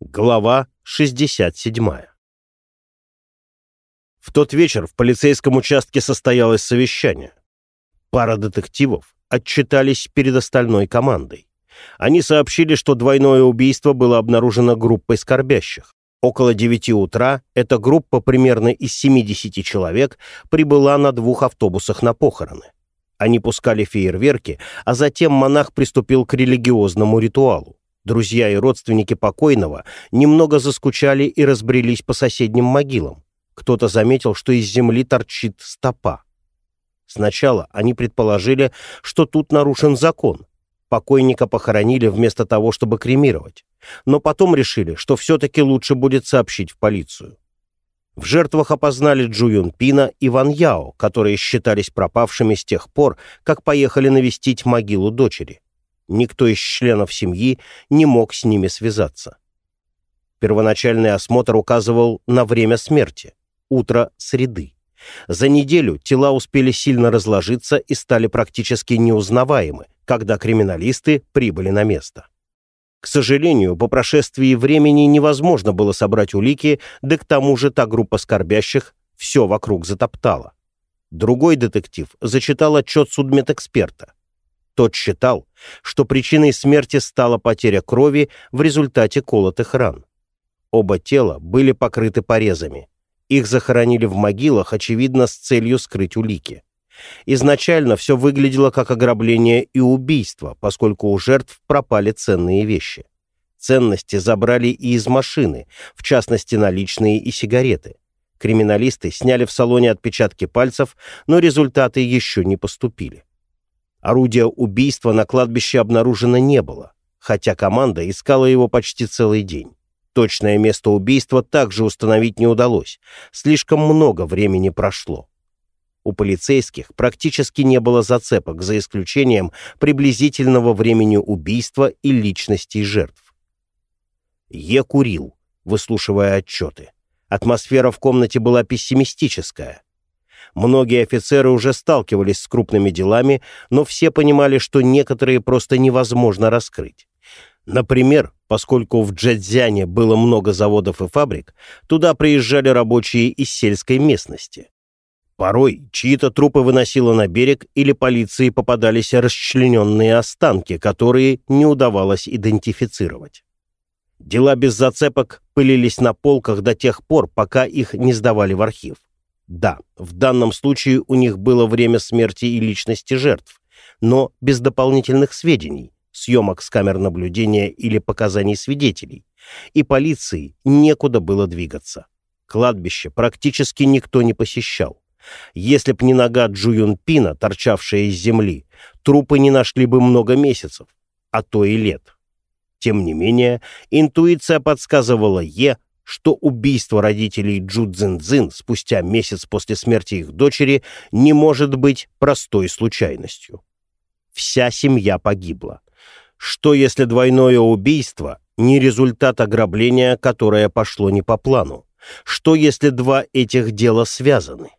Глава 67. В тот вечер в полицейском участке состоялось совещание. Пара детективов отчитались перед остальной командой. Они сообщили, что двойное убийство было обнаружено группой скорбящих. Около 9 утра эта группа примерно из 70 человек прибыла на двух автобусах на похороны. Они пускали фейерверки, а затем монах приступил к религиозному ритуалу. Друзья и родственники покойного немного заскучали и разбрелись по соседним могилам. Кто-то заметил, что из земли торчит стопа. Сначала они предположили, что тут нарушен закон. Покойника похоронили вместо того, чтобы кремировать. Но потом решили, что все-таки лучше будет сообщить в полицию. В жертвах опознали Джу Юн Пина и Ван Яо, которые считались пропавшими с тех пор, как поехали навестить могилу дочери. Никто из членов семьи не мог с ними связаться. Первоначальный осмотр указывал на время смерти – утро среды. За неделю тела успели сильно разложиться и стали практически неузнаваемы, когда криминалисты прибыли на место. К сожалению, по прошествии времени невозможно было собрать улики, да к тому же та группа скорбящих все вокруг затоптала. Другой детектив зачитал отчет судмедэксперта. Тот считал, что причиной смерти стала потеря крови в результате колотых ран. Оба тела были покрыты порезами. Их захоронили в могилах, очевидно, с целью скрыть улики. Изначально все выглядело как ограбление и убийство, поскольку у жертв пропали ценные вещи. Ценности забрали и из машины, в частности наличные и сигареты. Криминалисты сняли в салоне отпечатки пальцев, но результаты еще не поступили. Орудия убийства на кладбище обнаружено не было, хотя команда искала его почти целый день. Точное место убийства также установить не удалось. Слишком много времени прошло. У полицейских практически не было зацепок, за исключением приблизительного времени убийства и личностей жертв. Е курил, выслушивая отчеты. Атмосфера в комнате была пессимистическая. Многие офицеры уже сталкивались с крупными делами, но все понимали, что некоторые просто невозможно раскрыть. Например, поскольку в Джэцзяне было много заводов и фабрик, туда приезжали рабочие из сельской местности. Порой чьи-то трупы выносило на берег или полиции попадались расчлененные останки, которые не удавалось идентифицировать. Дела без зацепок пылились на полках до тех пор, пока их не сдавали в архив. Да, в данном случае у них было время смерти и личности жертв, но без дополнительных сведений, съемок с камер наблюдения или показаний свидетелей, и полиции некуда было двигаться. Кладбище практически никто не посещал. Если б не нога Джу Юнпина, торчавшая из земли, трупы не нашли бы много месяцев, а то и лет. Тем не менее, интуиция подсказывала Е, что убийство родителей Джу Цзиньцзин спустя месяц после смерти их дочери не может быть простой случайностью. Вся семья погибла. Что если двойное убийство не результат ограбления, которое пошло не по плану? Что если два этих дела связаны?